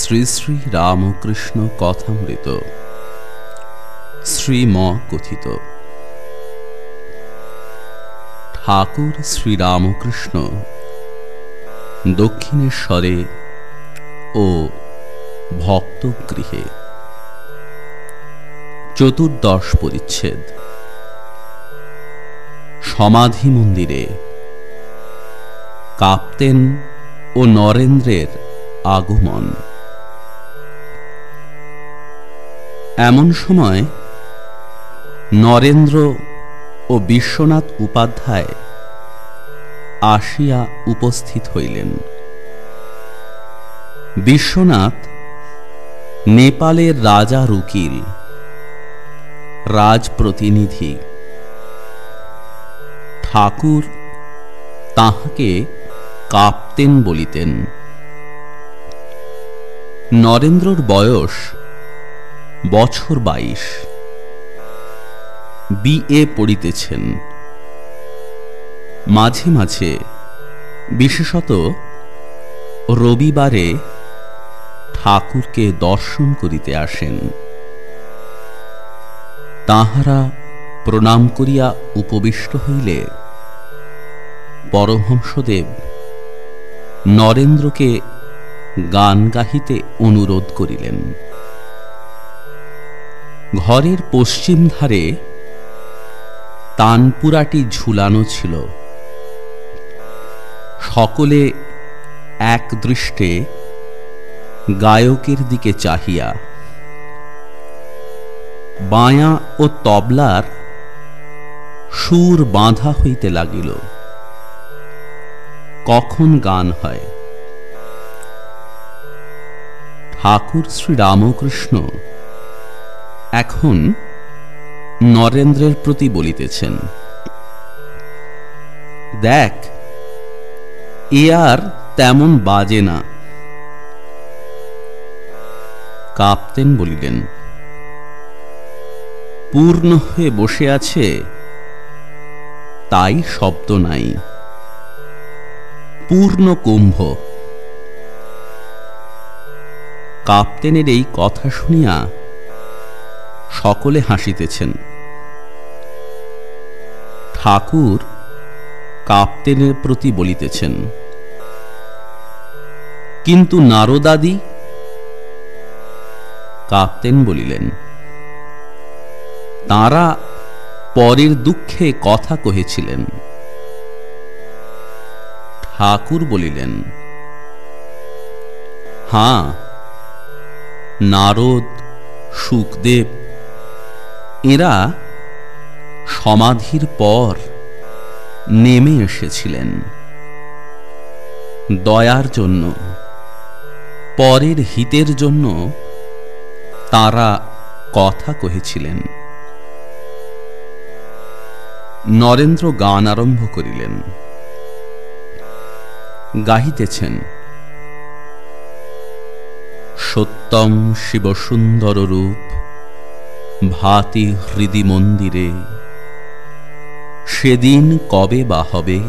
শ্রী শ্রী রামকৃষ্ণ কথামৃত। শ্রীম কথিত ঠাকুর শ্রীরামকৃষ্ণ দক্ষিণেশ্বরে ও ভক্তগৃহে। চতুর্দশ পরিচ্ছেদ। সমাধি মন্দিরে কাপ্তেন ও নরেন্দ্রের আগমন। এমন সময় নরেন্দ্র ও বিশ্বনাথ উপাধ্যায় আসিয়া উপস্থিত হইলেন। বিশ্বনাথ নেপালের রাজার উকিল রাজপ্রতিনিধি। ঠাকুর তাহাকে কাপ্তেন বলিতেন। নরেন্দ্রর বয়স বছর বাইশ। বিএ পড়িতেছেন। মাঝে মাঝে, বিশেষত রবিবারে ঠাকুরকে দর্শন করিতে আসেন। তাহারা প্রণাম করিয়া উপবিষ্ট হইলে পরমহংসদেব নরেন্দ্রকে গান গাহিতে অনুরোধ করিলেন। ঘরের পশ্চিম ধারে তানপুরাটি ঝুলানো ছিল। সকলে এক দৃষ্টে গায়কের দিকে চাহিয়া বায়া ও তবলার সুর বাঁধা হইতে লাগিল। কখন গান হয়? ঠাকুর শ্রী রামকৃষ্ণ এখন নরেন্দ্রের প্রতি বলিতেছেন, দেখ, এ আর তেমন বাজে না। কাপ্তেন বলিলেন, পূর্ণ হয়ে বসে আছে, তাই শব্দ নাই। পূর্ণ কুম্ভ। কাপ্তেনের এই কথা শুনিয়া সকলে হাসিতেছেন। ঠাকুর কাপ্তেনের প্রতি বলিতেছেন, কিন্তু নারদাদি? কাপ্তেন বলিলেন, তারা পরের দুঃখে কথা কহেছিলেন। ঠাকুর বলিলেন, হাঁ, নারদ সুখদেব এরা সমাধির পর নেমে এসেছিলেন। দয়ার জন্য, পরের হিতের জন্য তারা কথা কহেছিলেন। নরেন্দ্র গান আরম্ভ করিলেন। গাহিতেছেন, সত্যম শিবসুন্দর রূপ ভাতি হৃদি মন্দিরে। সেদিন কবে বা হবে?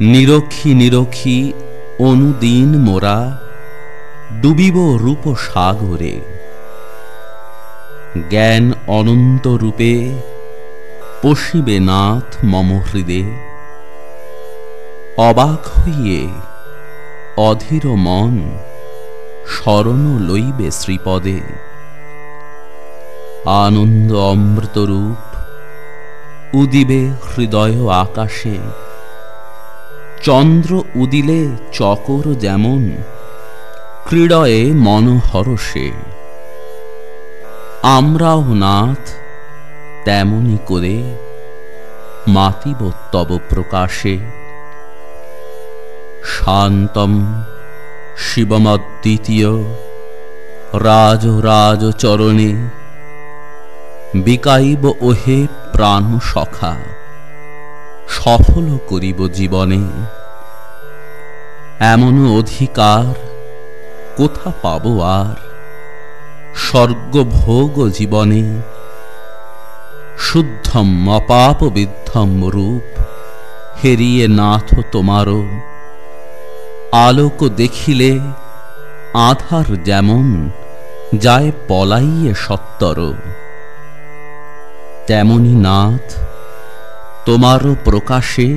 নিরক্ষী নিরক্ষী অনুদিন মোরা ডুবিব রূপ সাগরে। জ্ঞান অনন্ত রূপে পশিবে নাথ মম হৃদে। অবাক হইয়ে অধীর মন স্মরণ লইবে শ্রীপদে। আনন্দ অমৃতরূপ, উদিবে হৃদয় আকাশে। চন্দ্র উদিলে চকর যেমন, ক্রীড়য়ে মনোহরসে। আমরাও নাথ, তেমনি করে মাতিব তব প্রকাশে। শান্তম শিবমদ্বিতীয়, রাজ রাজ চরণে বিকাইব ওহে প্রাণ সখা, সফল করিব জীবনে। এমন অধিকার কোথা পাব আর? স্বর্গভোগ জীবনে শুদ্ধম অপাপ বিদ্ধম রূপ হেরিয়ে নাথ তোমারও। আলোক দেখিলে আধার যেমন যায় পলাইয়ে সত্তর তেমনি নাথ, তোমারও প্রকাশে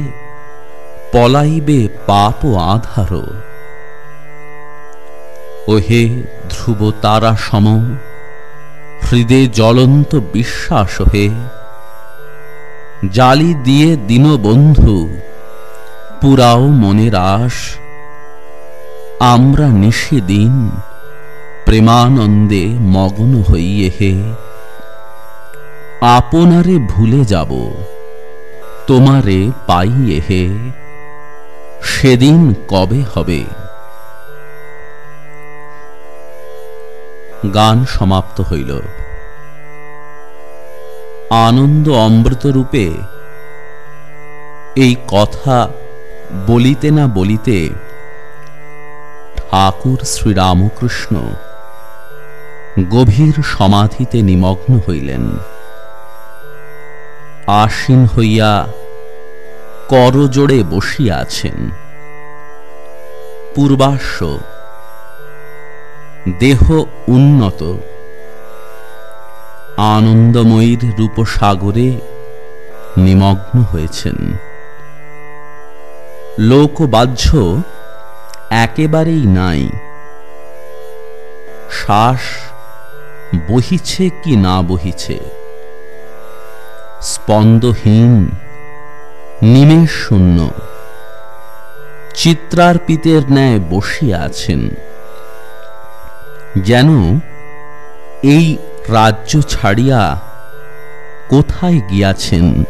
পলাইবে পাপ আধার ওহে ধ্রুব তারা সম, হৃদে জ্বলন্ত বিশ্বাস হে জালি দিয়ে দীনবন্ধু পুরাও মনের আশ আমরা নিশিদিন, প্রেমানন্দে মগ্ন হইয়ে হে। আপনারে ভুলে যাব, তোমারে পাইয়ে হে সেদিন কবে হবে? গান সমাপ্ত হইল। আনন্দ অমৃত রূপে এই কথা বলিতে না বলিতে ঠাকুর শ্রীরামকৃষ্ণ গভীর সমাধিতে নিমগ্ন হইলেন। আসীন হইয়া করজোড়ে বসিয়া আছেন পূর্বাশ্ব, দেহ উন্নত, আনন্দময়ীর রূপসাগরে নিমগ্ন হয়েছেন। লোকবাহ্য একেবারেই নাই। শ্বাস বহিছে কি না বহিছে? স্পন্দহীন নিমেষ শূন্য। চিত্রার্পিতের ন্যায় বসিয়া আছেন। যেন এই রাজ্য ছাড়িয়া কোথায় গিয়াছেন?